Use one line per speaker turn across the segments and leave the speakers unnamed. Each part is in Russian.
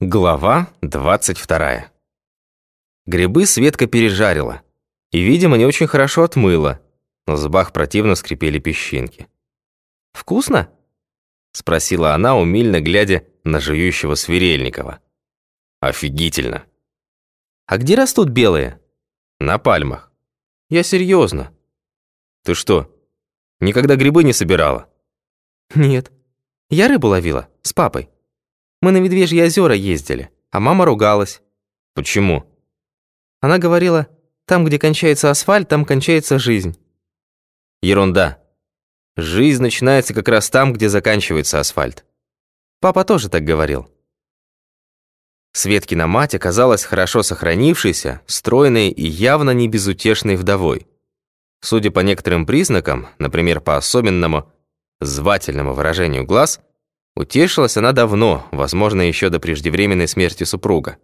Глава 22. Грибы Светка пережарила. И, видимо, не очень хорошо отмыла. На зубах противно скрипели песчинки. «Вкусно?» — спросила она, умильно глядя на жующего Сверельникова. «Офигительно!» «А где растут белые?» «На пальмах». «Я серьезно». «Ты что, никогда грибы не собирала?»
«Нет. Я рыбу ловила с папой». Мы на Медвежьи озера ездили, а мама ругалась.
Почему?
Она говорила, там, где кончается асфальт, там кончается жизнь.
Ерунда. Жизнь начинается как раз там, где заканчивается асфальт.
Папа тоже так говорил.
Светкина мать оказалась хорошо сохранившейся, стройной и явно не безутешной вдовой. Судя по некоторым признакам, например, по особенному, звательному выражению глаз, Утешилась она давно, возможно, еще до преждевременной смерти супруга.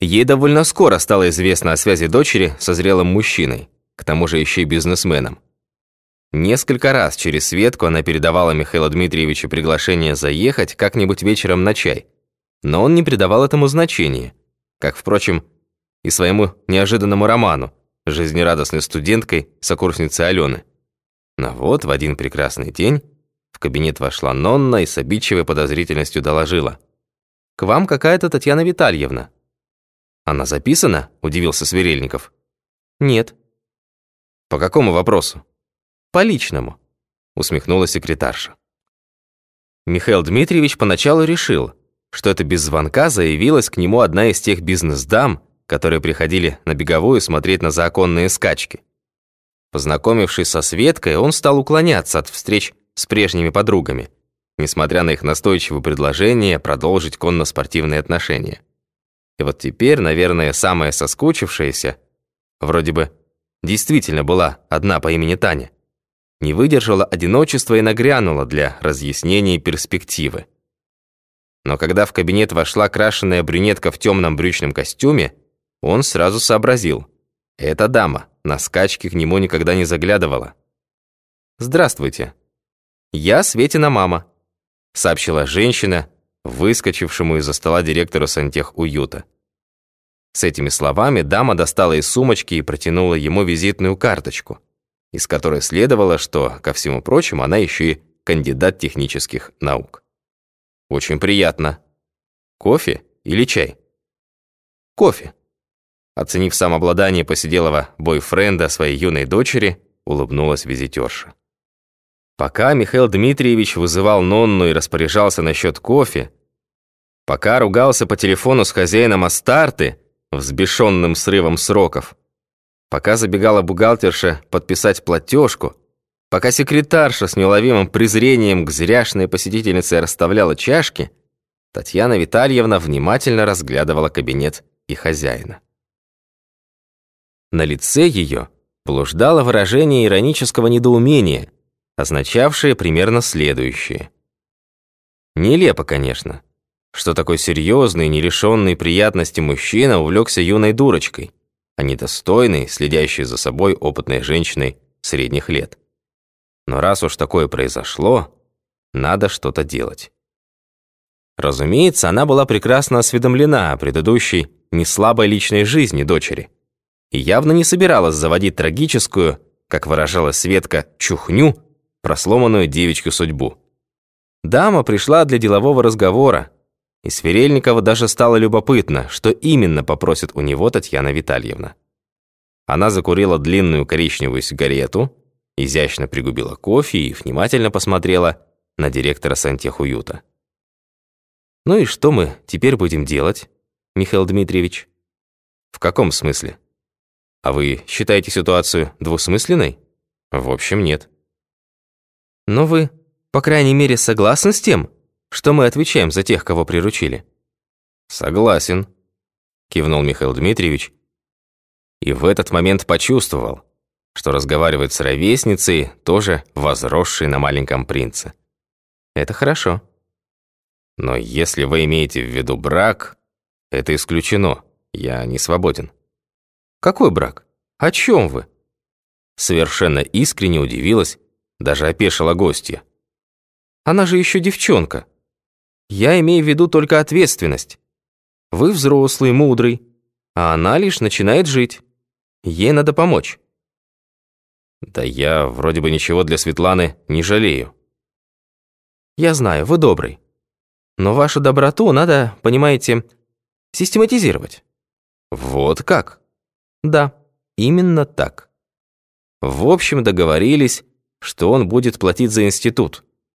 Ей довольно скоро стало известно о связи дочери со зрелым мужчиной, к тому же еще и бизнесменом. Несколько раз через Светку она передавала Михаилу Дмитриевичу приглашение заехать как-нибудь вечером на чай, но он не придавал этому значения, как, впрочем, и своему неожиданному роману жизнерадостной студенткой, сокурсницей Алены. Но вот в один прекрасный день в кабинет вошла Нонна и с обидчивой подозрительностью доложила. «К вам какая-то Татьяна Витальевна». «Она записана?» – удивился Сверельников.
«Нет».
«По какому вопросу?»
«По личному», –
усмехнулась секретарша. Михаил Дмитриевич поначалу решил, что это без звонка заявилась к нему одна из тех бизнес-дам, которые приходили на беговую смотреть на законные скачки. Познакомившись со Светкой, он стал уклоняться от встреч с прежними подругами, несмотря на их настойчивое предложение продолжить конно-спортивные отношения. И вот теперь, наверное, самая соскучившаяся, вроде бы действительно была одна по имени Таня, не выдержала одиночества и нагрянула для разъяснения перспективы. Но когда в кабинет вошла крашеная брюнетка в темном брючном костюме, он сразу сообразил. Эта дама на скачки к нему никогда не заглядывала. «Здравствуйте», «Я Светина мама», — сообщила женщина, выскочившему из-за стола директору сантехуюта. С этими словами дама достала из сумочки и протянула ему визитную карточку, из которой следовало, что, ко всему прочему, она еще и кандидат технических наук. «Очень приятно. Кофе или чай?» «Кофе». Оценив самообладание посиделого бойфренда своей юной дочери, улыбнулась визитерша. Пока Михаил Дмитриевич вызывал Нонну и распоряжался насчет кофе, пока ругался по телефону с хозяином Астарты, взбешенным срывом сроков, пока забегала бухгалтерша подписать платежку, пока секретарша с неуловимым презрением к зряшной посетительнице расставляла чашки, Татьяна Витальевна внимательно разглядывала кабинет и хозяина. На лице ее блуждало выражение иронического недоумения – означавшее примерно следующее. Нелепо, конечно, что такой серьезный, не лишенный приятности мужчина увлекся юной дурочкой, а не достойной, следящей за собой опытной женщиной средних лет. Но раз уж такое произошло, надо что-то делать. Разумеется, она была прекрасно осведомлена о предыдущей неслабой личной жизни дочери и явно не собиралась заводить трагическую, как выражалась Светка, чухню про сломанную девичью судьбу. Дама пришла для делового разговора, и Сверельникова даже стало любопытно, что именно попросит у него Татьяна Витальевна. Она закурила длинную коричневую сигарету, изящно пригубила кофе и внимательно посмотрела на директора сантехуюта. «Ну и что мы теперь будем делать, Михаил Дмитриевич?» «В каком смысле? А вы считаете ситуацию двусмысленной?» «В общем, нет». Но вы, по крайней мере, согласны с тем, что мы отвечаем за тех, кого приручили?» «Согласен», — кивнул Михаил Дмитриевич. И в этот момент почувствовал, что разговаривает с ровесницей, тоже возросшей на маленьком принце. «Это хорошо». «Но если вы имеете в виду брак, это исключено. Я не свободен».
«Какой брак? О чем вы?»
Совершенно искренне удивилась даже опешила гостья.
Она же еще девчонка.
Я имею в виду только ответственность. Вы взрослый, мудрый, а она лишь начинает жить. Ей надо помочь. Да я вроде бы ничего для Светланы не жалею.
Я знаю, вы добрый. Но вашу доброту надо, понимаете, систематизировать.
Вот как?
Да, именно так.
В общем, договорились, что он будет платить за институт.